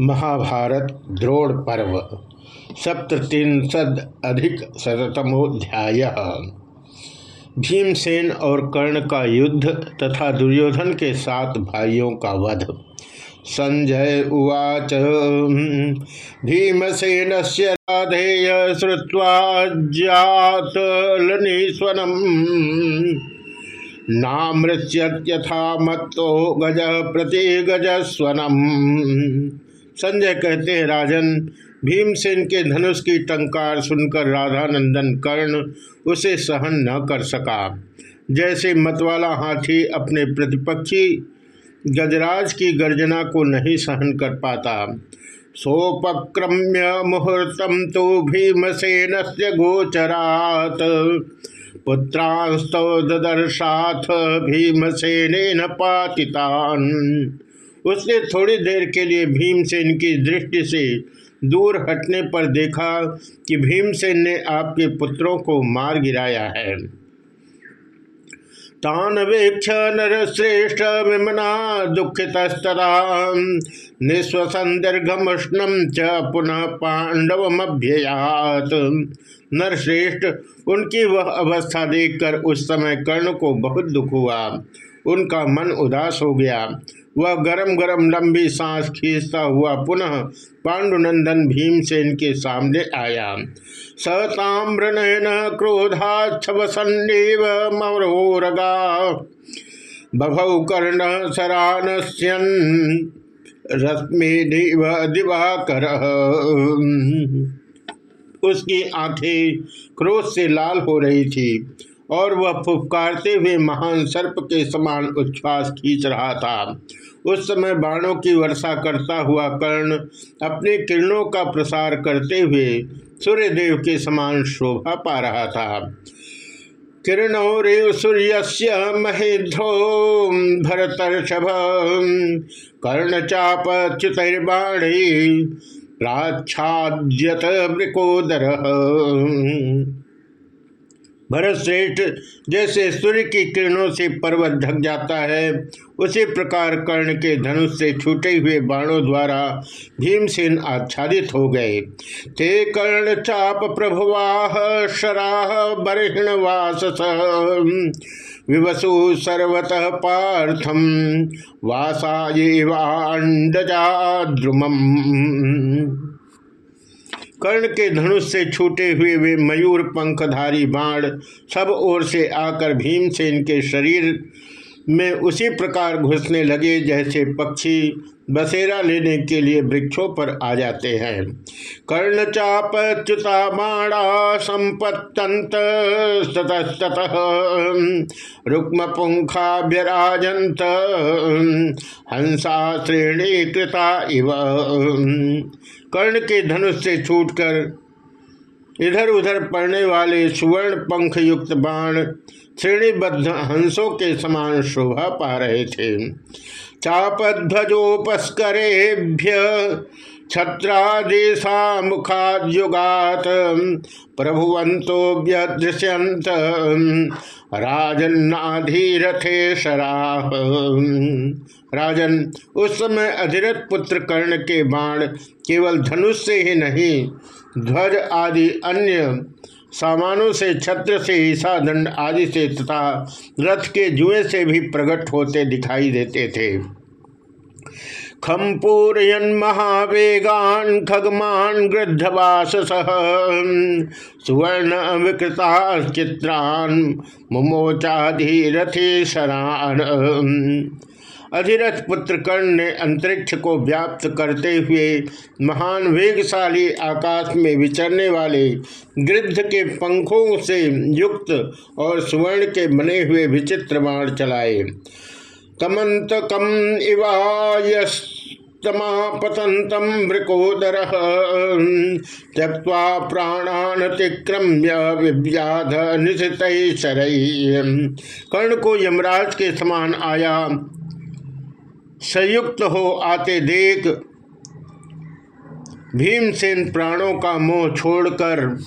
महाभारत द्रोण पर्व सप्ततिशद अधिक शतमोध्याय भीमसेन और कर्ण का युद्ध तथा दुर्योधन के सात भाइयों का वध। संजय उवाच भीमसेन से राधेय श्रुवा जातलनीस्वनम नामृत्यथा मत्तो गज प्रति गज स्वनम संजय कहते हैं, राजन, भीमसेन के धनुष की टंकार सुनकर राधानंदन कर्ण उसे सहन न कर सका। जैसे मतवाला हाथी अपने प्रतिपक्षी गजराज की गर्जना को नहीं सहन कर पाता। सोपक्रम्य मुहूर्तम तो भीमसेन से गोचरात। पुत्रांस्तौ ददर्शाथ भीमसेन पातितान। उसने थोड़ी देर के लिए भीमसेन की दृष्टि से दूर हटने पर देखा कि भीमसेन ने आपके पुत्रों को मार गिराया है। तान वेक्ष नर श्रेष्ठ विमना दुखितस्तरा निस्वसन दीर्घमुष्णम च पुनः पांडवमभ्ययात नरश्रेष्ठ, उनकी वह अवस्था देखकर उस समय कर्ण को बहुत दुख हुआ। उनका मन उदास हो गया। वह गरम गरम लंबी सांस खींचता हुआ पुनः पांडुनंदन भीमसेन के सामने आया। सताम्रनयन क्रोधाक्षवसन्नीव मरोरगा बभौ कर्ण सरानस्यन रश्मि दिवाकर। उसकी आँखें क्रोध से लाल हो रही थी और वह फुफकारते हुए महान सर्प के समान उच्छ्वास खींच रहा था। उस समय बाणों की वर्षा करता हुआ कर्ण अपने किरणों का प्रसार करते हुए सूर्यदेव के समान शोभा पा रहा था। किरणो रेव सूर्य महेध्रो भरतर्षभ। कर्णचाप च्युतर्बाणी प्राच्छाद्यत वृकोदर भरत श्रेष्ठ जैसे सूर्य की किरणों से पर्वत ढक जाता है, उसी प्रकार कर्ण के धनुष से छूटे हुए बाणों द्वारा भीमसेन आच्छादित हो गए। ते कर्ण चाप प्रभुवाह शराह बर्हिण वास विवसु सर्वतः पार्थम वासा ये वांडजा द्रुमम कर्ण के धनुष से छूटे हुए वे मयूर पंखधारी बाण सब ओर से आकर भीमसेन के शरीर में उसी प्रकार घुसने लगे जैसे पक्षी बसेरा लेने के लिए वृक्षों पर आ जाते हैं। कर्ण चाप च्युता माणा संपत्तंत सतस्तः रुक्म पुंखाभ्यराजंत हंसा श्रेणी कृता इव। कर्ण के धनुष से छूटकर इधर उधर पड़ने वाले सुवर्ण पंख युक्त बाण श्रेणीबद्ध हंसों के समान शोभा पा रहे थे। चापध्वजोपस्करेभ्य छत्रादेशा मुखाद्युगात प्रभुवंतो व्यदृश्यंत राजन्नाधीरथे शराह राजन, उस समय अधिरथ पुत्र कर्ण के बाण केवल धनुष से ही नहीं, ध्वज आदि अन्य सामानों से, छत्र से ईसा दंड आदि से तथा रथ के जुए से भी प्रकट होते दिखाई देते थे। खम्पूरयन महावेगान खगमान गृद्धवास सुवर्ण विकृता चित्रान मुमोचाधीरथे शरान अधिरथ पुत्र कर्ण ने अंतरिक्ष को व्याप्त करते हुए महान वेगशाली आकाश में विचरने वाले गृद्ध के पंखों से युक्त और सुवर्ण के बने हुए विचित्र बाण चलाए। तमंत कम इवायस्तमापतंतम वृकोदर। त्यक्वा प्राणानतिक्रम्य विव्याध निशित कर्ण को यमराज के समान आया। संयुक्त हो आते देख। भीमसेन प्राणों का मोह छोड़कर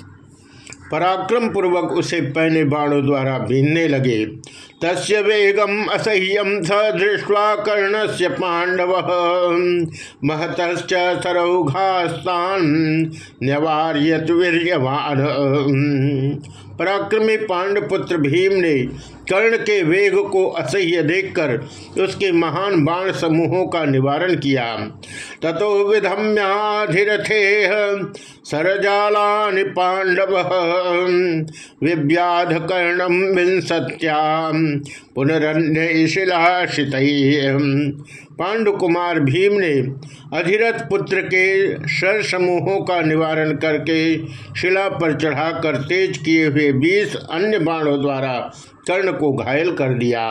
पराक्रम पूर्वक उसे पहने बाणों द्वारा बीनने लगे। तस्य वेगम असह्यम स दृष्ट्वा कर्ण से पांडव महत सरौघास्तान न्यवार्यत वीर्यवान। पराक्रमी पांडपुत्र भीम ने कर्ण के वेग को असह्य देखकर उसके महान बाण समूहों का निवारण किया। ततो विधम्याधिथे सरजाला पांडव विव्याध कर्णम विंसत्या पुनरन्य शिलाशित पांडुकुमार भीम ने अधिरथ पुत्र के सर समूहों का निवारण करके शिला पर चढ़ाकर तेज किए हुए बीस अन्य बाणों द्वारा कर्ण को घायल कर दिया।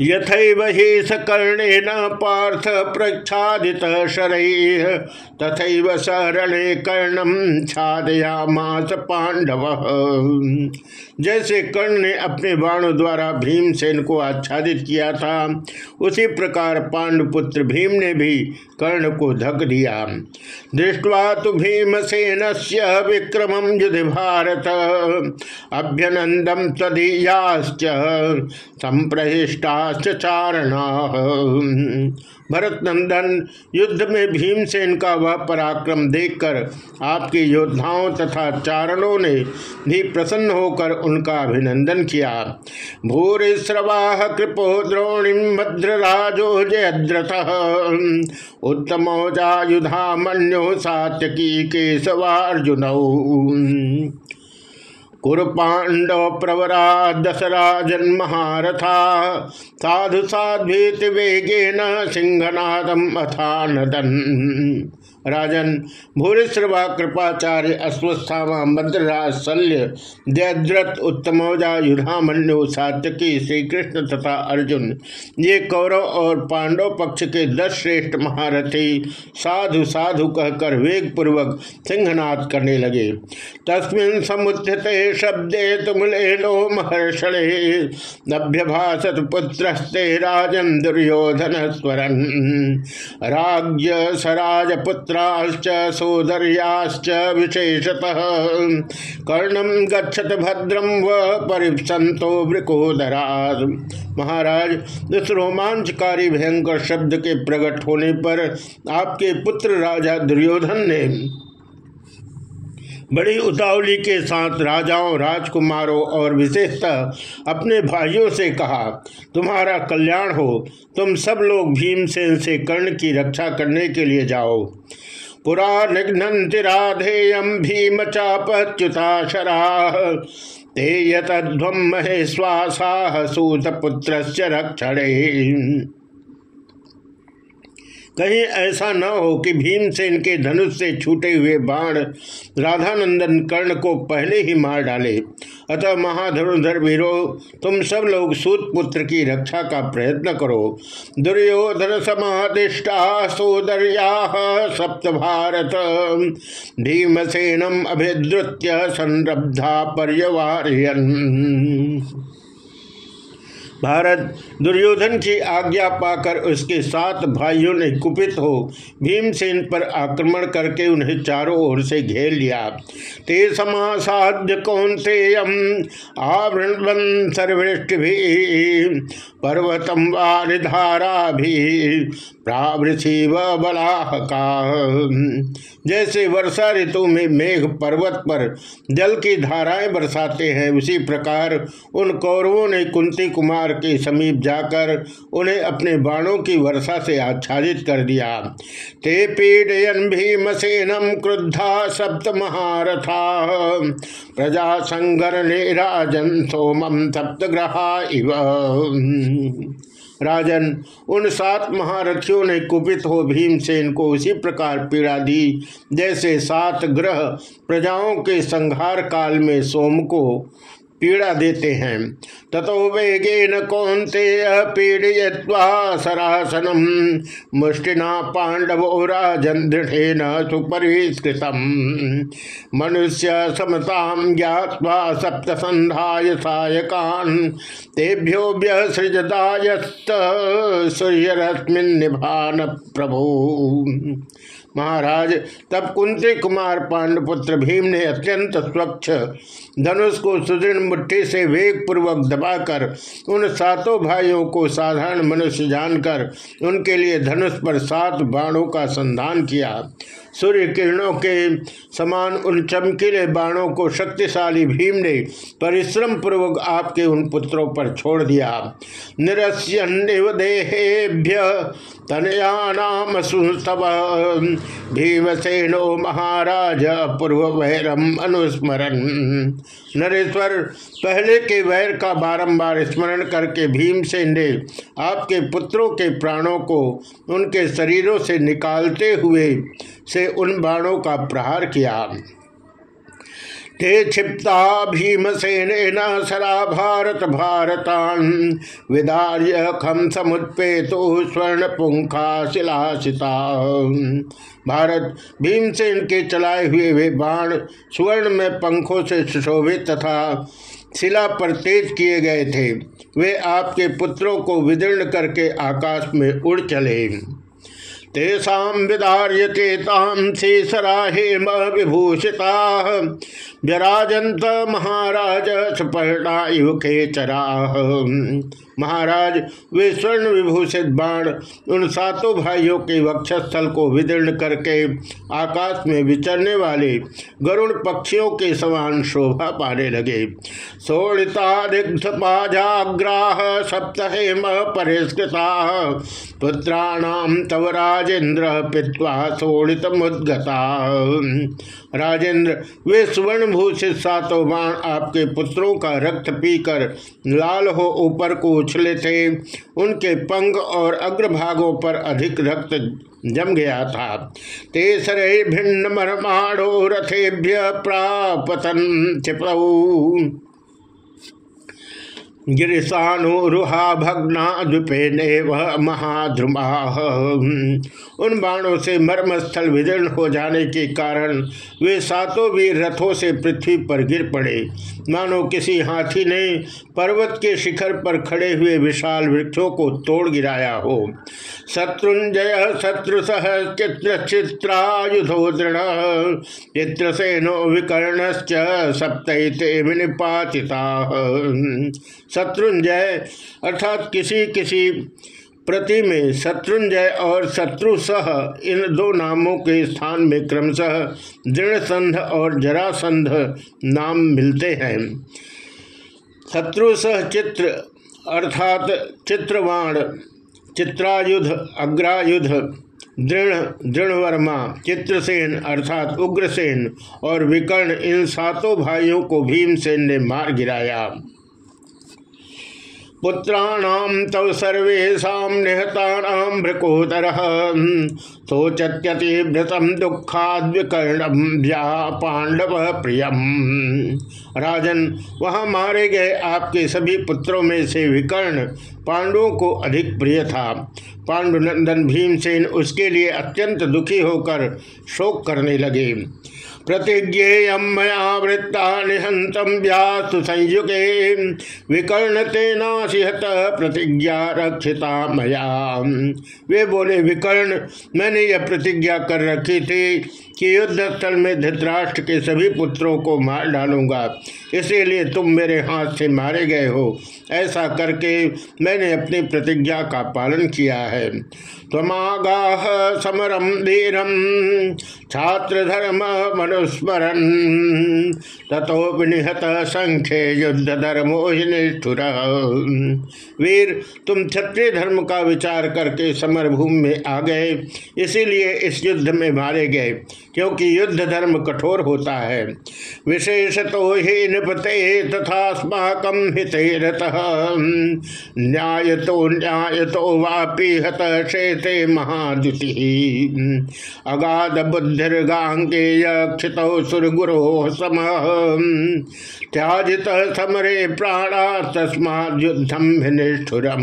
यथैव हि सकर्णेन पार्थ प्रच्छादित शरैः, तथैव सरणे कर्णम छादयामास पांडव जैसे कर्ण ने अपने बाणों द्वारा भीमसेन को आच्छादित किया था, उसी प्रकार पांडुपुत्र भीम ने भी कर्ण को धक दिया। दृष्टवा तो भीमसेन से विक्रम युधि भारत अभ्यनंदम तदीयाश्च संप्रहिष्टा चारणा भरत नंदन युद्ध में भीमसेन का वह पराक्रम देखकर आपके योद्धाओं तथा चारणों ने भी प्रसन्न होकर उनका अभिनंदन किया। भूरिश्रवाह कृपो द्रोणिम भद्रराजो जयद्रथ। उत्तमोजायुधा मन्यो सात्यकी केशवार्जुन। कुरुपाण्डव प्रवरा दशराजन महारथा साधु साध्वीति वेगेन सिंहनादम अथा नदन राजन, भूरिश्रवा, कृपाचार्य, अश्वस्थामा मद्रराज शल्य जयद्रथ उत्तमौजा, युधामन्यु, सात्यकी श्री कृष्ण तथा अर्जुन। ये कौरव और पांडव पक्ष के दस श्रेष्ठ महारथी साधु साधु कहकर वेग पूर्वक सिंहनाद करने लगे। तस्मिन समुत्थिते शब्दे तुमलेनो महर्षणे नभ्यभाषत पुत्रस्ते राजन दुर्योधन स्वरन। राज्य सराज पुत्र पुत्राश्च सोदर्याश्च विशेषतः। कर्णम गच्छत भद्रम व परिसंतो वृकोदरा महाराज, इस रोमांचकारी भयंकर शब्द के प्रकट होने पर आपके पुत्र राजा दुर्योधन ने बड़ी उतावली के साथ राजाओं, राजकुमारों और विशेषतः अपने भाइयों से कहा, तुम्हारा कल्याण हो। तुम सब लोग भीमसेन से कर्ण की रक्षा करने के लिए जाओ। पुरा निघ्नति राधेयम भीम चापच्युताशरा ते यतध्वम महेश्वासा सूत पुत्र रक्षणे कहीं ऐसा न हो कि भीमसेन के धनुष से छूटे हुए बाण राधानंदन कर्ण को पहले ही मार डाले। अतः महाधनुधर वीरो, तुम सब लोग सूत पुत्र की रक्षा का प्रयत्न करो। दुर्योधन समादिष्टा सोदर्या सप्त भारत भीमसेनम अभिद्रुत्य संरब्धा पर्यवार्यन। भारत दुर्योधन की आज्ञा पाकर उसके सात भाइयों ने कुपित हो भीमसेन पर आक्रमण करके उन्हें चारों ओर से घेर लिया। ते समासाध्य कौनतेयम आवृण सर्वृष्टि भी पर्वतम वारिधारा भी प्रावृषि व बलाहका। जैसे वर्षा ऋतु में मेघ पर्वत पर जल की धाराएँ बरसाते हैं, उसी प्रकार उन कौरवों ने कुंती कुमार के समीप जाकर उन्हें अपने बाणों की वर्षा से आच्छादित कर दिया। ते पीडयन भीमसेनम क्रुद्धा सप्त महारथा प्रजा संगर ने राजन सोमम सप्त ग्रहा इव। राजन, उन सात महारथियों ने कुपित हो भीमसेन को उसी प्रकार पीड़ा दी, जैसे सात ग्रह प्रजाओं के संहार काल में सोम को पीड़ा देते हैं। ततो वेगेन कौंते पीड़य्वा सरासनम। मुष्टिना पांडव राजन दृढ़ेन सुपरिष्कृतम। मनुष्य समताम ज्ञावा सप्त संधाय सायकान। तेभ्योभ्य सृजदायस्त सूर्यरश्मिन निभान प्रभु। महाराज, तब कुंती कुमार पांडपुत्र भीम ने अत्यंत स्वच्छ धनुष को सुदृढ़ मुट्ठी से वेग पूर्वक दबाकर उन सातों भाइयों को साधारण मनुष्य जानकर उनके लिए धनुष पर सात बाणों का संधान किया। सूर्य किरणों के समान उन चमकीले बाणों को शक्तिशाली भीम ने परिश्रम पूर्वक आपके उन पुत्रों पर छोड़ दिया। निरस्यन्निव देहेभ्य तनयानाम सुस्तव भीमसेनो महाराज पूर्व वैरम अनुस्मरण। नरेश्वर, पहले के वैर का बारंबार स्मरण करके भीमसेन ने आपके पुत्रों के प्राणों को उनके शरीरों से निकालते हुए से उन बाणों का प्रहार किया। ते क्षिप्ता भीमसेन सरा भारत भारतान। विदार्य खम समुत्पेतो स्वर्ण पुंखा शिलाशिता। भारत भीमसेन के चलाए हुए वे बाण स्वर्ण में पंखों से सुशोभित तथा शिला पर तेज किए गए थे। वे आपके पुत्रों को विदीर्ण करके आकाश में उड़ चले। तेषा विदार्यचेतां शेषरा हेम विभूषिता। व्यराजंत महाराज सुपर्णा खेचरा महाराज, वे स्वर्ण विभूषित बाण उन सातों भाइयों के वक्षस्थल को विदीर्ण करके आकाश में विचरने वाले गरुण पक्षियों के समान शोभा पाने लगे। सोड़िताग्राह सप्तहेम परिष्कृता पुत्राणाम तव राजेंद्र पित्वा सोड़ित मुद्गता। राजेंद्र वे सुवर्ण भूषित सातों बाण आपके पुत्रों का रक्त पीकर लाल हो ऊपर को उछले थे उनके पंग और अग्रभागों पर अधिक रक्त जम गया था। तेसरे भिन्न मरमाणो रथेभ्य प्रापतन चिपऊ गिरिशानुरुहा भग्ना द्विपे वह महाध्रुमा उन बाणों से मर्मस्थल विदीर्ण हो जाने के कारण वे सातों भी रथों से पृथ्वी पर गिर पड़े। मानो किसी हाथी ने पर्वत के शिखर पर खड़े हुए विशाल वृक्षों को तोड़ गिराया हो। शत्रुंजय शत्रुसह चित्र चित्रायुधो दृढ़। चित्रसेनो विकर्ण सप्तते विनिपातिता। शत्रुंजय अर्थात किसी किसी प्रति में शत्रुंजय और शत्रुसह इन दो नामों के स्थान में क्रमशः दृढ़संध और जरासंध नाम मिलते हैं। शत्रुसह चित्र अर्थात चित्रवाण, चित्रायुध, अग्रायुध, दृढ़, दृढ़वर्मा, चित्रसेन अर्थात उग्रसेन और विकर्ण इन सातों भाइयों को भीमसेन ने मार गिराया। पुत्राणाम तव सर्वेशा निहतानाम भ्रकोदर शोचत्यतिभृतम दुखाद्विकर्णम व्या पांडव प्रियम। राजन, वहाँ मारे गए आपके सभी पुत्रों में से विकर्ण पांडवों को अधिक प्रिय था। पांडुनंदन भीमसेन उसके लिए अत्यंत दुखी होकर शोक करने लगे। प्रतिज्ञेय मया वृत्ता निहंत व्यासु संयुगे। विकर्ण तेनाशिहत प्रतिज्ञा रक्षिता मया। वे बोले, विकर्ण, मैंने यह प्रतिज्ञा कर रखी थी। कि युद्ध स्थल में धृतराष्ट्र के सभी पुत्रों को मार डालूँगा। इसीलिए तुम मेरे हाथ से मारे गए हो। ऐसा करके मैंने अपनी प्रतिज्ञा का पालन किया है। तमागाह समरम धीरम छात्र धर्म मनुस्मरण तथो विनिहत संख्य युद्ध धर्मो निष्ठुर। वीर, तुम क्षत्रिय धर्म का विचार करके समर भूमि में आ गए। इसीलिए इस युद्ध में मारे गए। क्योंकि युद्ध धर्म कठोर होता है। विशेष तो ही निपते तथा हित न्याय तो न्याय तो वापी हत शेते महादुति अगाध बुद्धिर्गांगेय क्षित सुरगुरो सम। त्याजित समरे प्राणा तस्मा युद्धम निष्ठुरम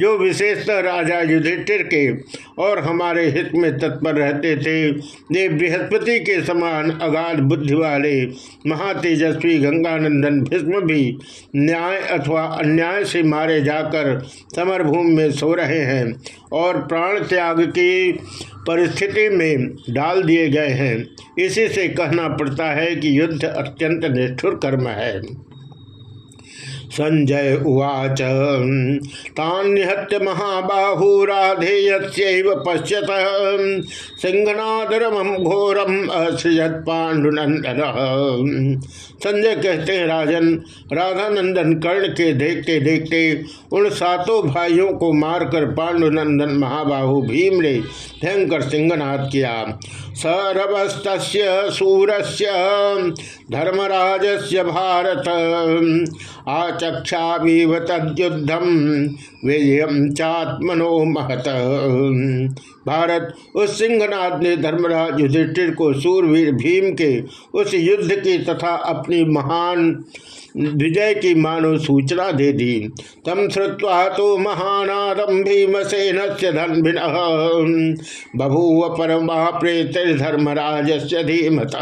जो विशेषतः राजा युधिष्ठिर के और हमारे हित में तत्पर रहते थे वे बृहस्पति के समान अगाध बुद्धि वाले महातेजस्वी गंगानंदन भीष्म भी न्याय अथवा अन्याय से मारे जाकर समरभूमि में सो रहे हैं और प्राण त्याग की परिस्थिति में डाल दिए गए हैं। इसी से कहना पड़ता है कि युद्ध अत्यंत निष्ठुर कर्म है। संजय उवाच। तान्यहत्य महाबाहू राधेयस्यैव पश्यत। सिंहनादरम घोरम असृजत पांडुनंदन संजय कहते हैं, राजन, राधानंदन कर्ण के देखते देखते उन सातों भाइयों को मारकर पांडुनंदन महाबाहु भीम ने भयंकर सिंहनाद किया। सरवस्त सूरस्य, धर्मराजस्य भारत। आचक्षावीव तद्युद्धम विजयम चात्मनो महत। भारत उस सिंहनाथ ने धर्मराज युधिष्ठिर को सूरवीर भीम के उस युद्ध की तथा अपनी महान विजय की मानो सूचना दे दी। तम श्रुवा तो महानादम भीमसेन से धन बभूव परमा प्रेत धर्मराज से धीमत।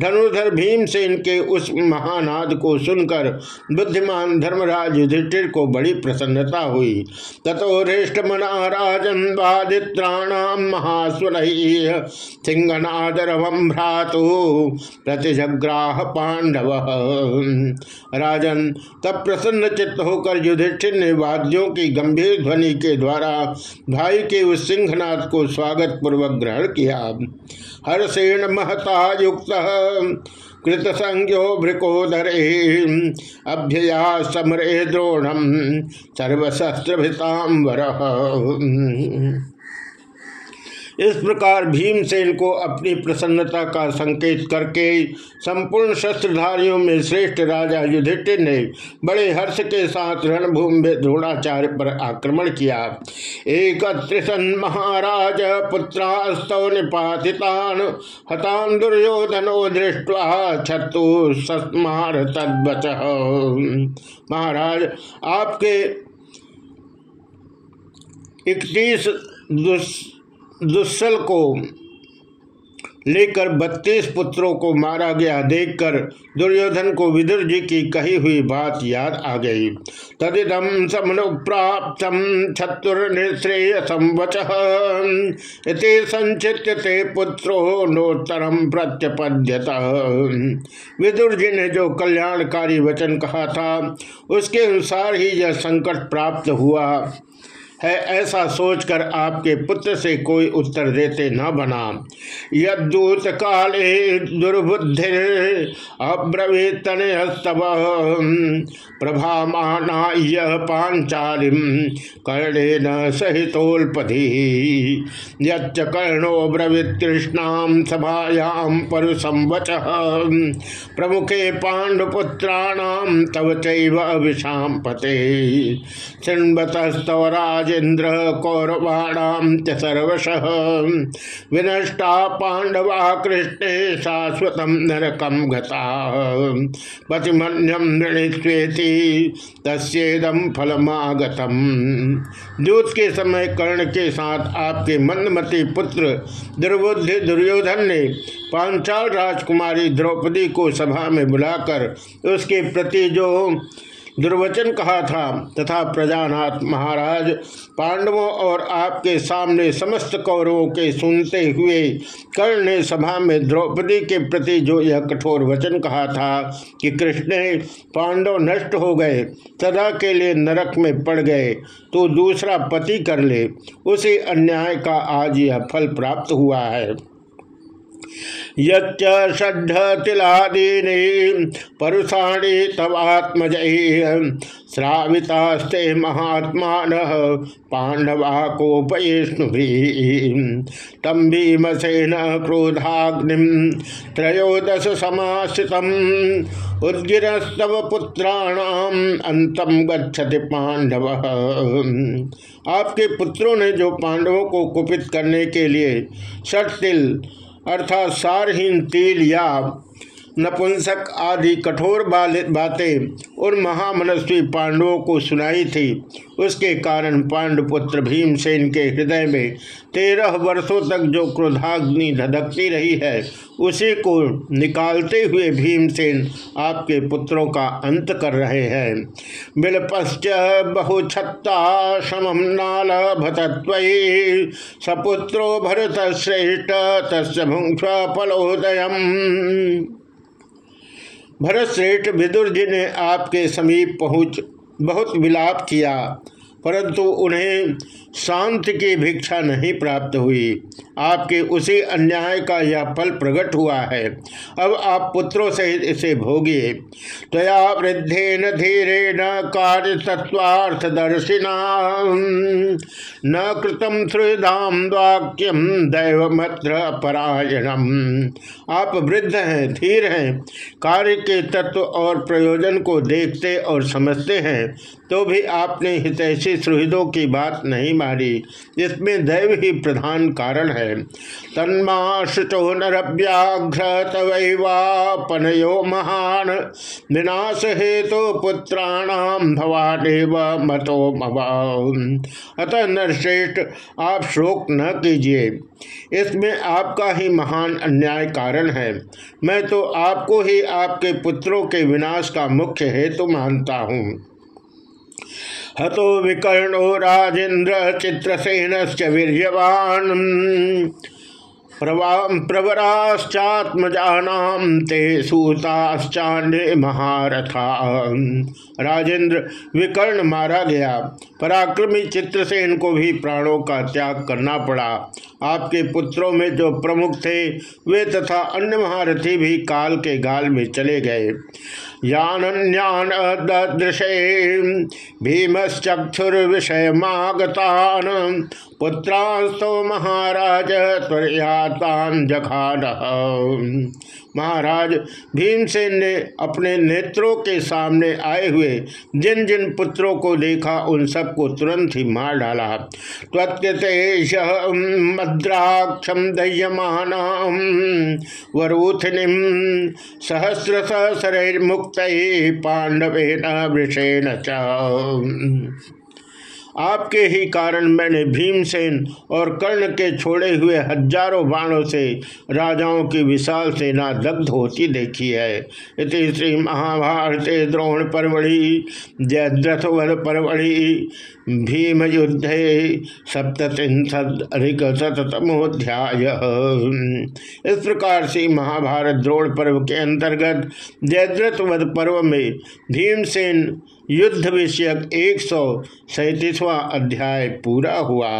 धनुधर भीमसेन के उस महानाद को सुनकर बुद्धिमान धर्मराज युधिष्ठिर को बड़ी प्रसन्नता हुई। तथो मनाराजन वादित्राणाम महास्वन सिंहनादरवम भ्रातु प्रतिजग्राह पांडव। राजन, तब प्रसन्न चित्त होकर युधिष्ठिर ने वाद्यों की गंभीर ध्वनि के द्वारा भाई के उस सिंहनाथ को स्वागत पूर्वक ग्रहण किया। हर्षेण महता युक्त कृत संज्ञो भृकोदर अभ्यया समरे द्रोणम सर्वशस्त्र इस प्रकार भीमसेन को अपनी प्रसन्नता का संकेत करके संपूर्ण शस्त्रधारियों में श्रेष्ठ राजा युधिष्ठिर ने बड़े हर्ष के साथ रणभूमि में द्रोणाचार्य पर आक्रमण किया। एक महाराज पुत्रास्तव निपातितान हतान दुर्योधनो दृष्टवा छत्तु सस्मार तद्वच। महाराज, आपके इकतीस दुस्सल को लेकर बत्तीस पुत्रों को मारा गया। देखकर दुर्योधन को विदुर जी की कही हुई बात याद आ गई। तदिदम समनु प्राप्त छत्तुर्निश्रेय संवच संचित ते पुत्रो नोत्तरम प्रत्यपद्यत। विदुर जी ने जो कल्याणकारी वचन कहा था, उसके अनुसार ही यह संकट प्राप्त हुआ। है, ऐसा सोचकर आपके पुत्र से कोई उत्तर देते न बना। यदूत काले दुर्बुद्धि अब्रवीत स्तव प्रभामाना यह पांचालिम कर्णे न सहितोल्पधि। यच्च कर्णो ब्रवीत कृष्णाम सभायाम परुसंवच। प्रमुखे पांडुपुत्राणाम तव चैव विषाम पते शृण्वतस्तवराज राजेन्द्र कौरवाणाम च सर्वश। विनष्टा पांडवा कृष्णे शाश्वत नरकम गता। पतिमन्यम नृणिस्वेति तस्ेदम फलमागतम। दूत के समय कर्ण के साथ आपके मंदमती पुत्र दुर्बुद्धि दुर्योधन ने पांचाल राजकुमारी द्रौपदी को सभा में बुलाकर उसके प्रति जो दुर्वचन कहा था, तथा प्रजानाथ महाराज पांडवों और आपके सामने समस्त कौरवों के सुनते हुए कर्ण ने सभा में द्रौपदी के प्रति जो यह कठोर वचन कहा था कि कृष्ण, पांडव नष्ट हो गए, सदा के लिए नरक में पड़ गए तो दूसरा पति कर ले, उसी अन्याय का आज यह फल प्राप्त हुआ है। यद्ध तिलादीनी परुषाणी तवात्मज श्रावितास्ते महात्मा पांडवा कोपयेष्णु तम भीमसेन क्रोधाग्नि त्रयोदश समाश्रित उद्गिरस्तव पुत्राणाम अंतम गच्छति पांडव आपके पुत्रों ने जो पांडवों को कुपित करने के लिए षटिल अर्थात सारहीन तेल या नपुंसक आदि कठोर बातें उन महामनस्वी पांडवों को सुनाई थी। उसके कारण पांडुपुत्र भीमसेन के हृदय में तेरह वर्षों तक जो क्रोधाग्नि धधकती रही है, उसी को निकालते हुए भीमसेन आपके पुत्रों का अंत कर रहे हैं। बिलपश्च बहुछत्ता समम नाल सपुत्रो भरत श्रेष्ठ तस् भुंक्ष फलोदय भरत श्रेष्ठ विदुर जी ने आपके समीप पहुँच बहुत विलाप किया परंतु उन्हें शांति की भिक्षा नहीं प्राप्त हुई। आपके उसी अन्याय का यह फल प्रकट हुआ है। अब आप पुत्रों सहित इसे भोगिए। तया वृद्धेन धीरे न कार्य तत्वार्थ दर्शिना न कृतम श्रुदाम वाक्यम दैवमत्र परायणम। आप वृद्ध हैं, धीर हैं, कार्य के तत्व और प्रयोजन को देखते और समझते हैं तो भी आपने हितैषी सुहृदों की बात नहीं मानी इसमें दैव ही प्रधान कारण है। तन्मा शुचो नरव्याघ्र तवैवापनयो महान। विनाश हेतु तो पुत्राणाम भवानेव मतो अतः नरश्रेष्ठ, आप शोक न कीजिए। इसमें आपका ही महान अन्याय कारण है। मैं तो आपको ही आपके पुत्रों के विनाश का मुख्य हेतु मानता हूँ। हतो विकर्णो राजेन्द्र चित्रसेन वीर्यवान। प्रवराश्चात्मजानाम ते सूताश्चान्य महारथा। राजेंद्र विकर्ण मारा गया। पराक्रमी चित्रसेन को भी प्राणों का त्याग करना पड़ा। आपके पुत्रों में जो प्रमुख थे, वे तथा अन्य महारथी भी काल के गाल में चले गए। यान्यान दृशे भीमश्चक्षुर्विषयमागतान पुत्रास्तो महाराज त्वयातान जखान महाराज भीमसेन ने अपने नेत्रों के सामने आए हुए जिन जिन पुत्रों को देखा, उन सबको तुरंत ही मार डाला। त्वत्यतेश मद्राक्षम दह्यमान वरूथिनी सहस्र सहस्रैर्मुक्त पांडवेन वृषेण च। आपके ही कारण मैंने भीमसेन और कर्ण के छोड़े हुए हज़ारों बाणों से राजाओं की विशाल सेना दग्ध होती देखी है। इति श्री महाभारत द्रोण परवड़ी जयद्रथवध परवड़ी भीम युद्धे शतमोध्याय इस प्रकार से महाभारत द्रोण पर्व के अंतर्गत जयद्रथ वध पर्व में भीमसेन युद्ध विषयक एक सौ अध्याय पूरा हुआ।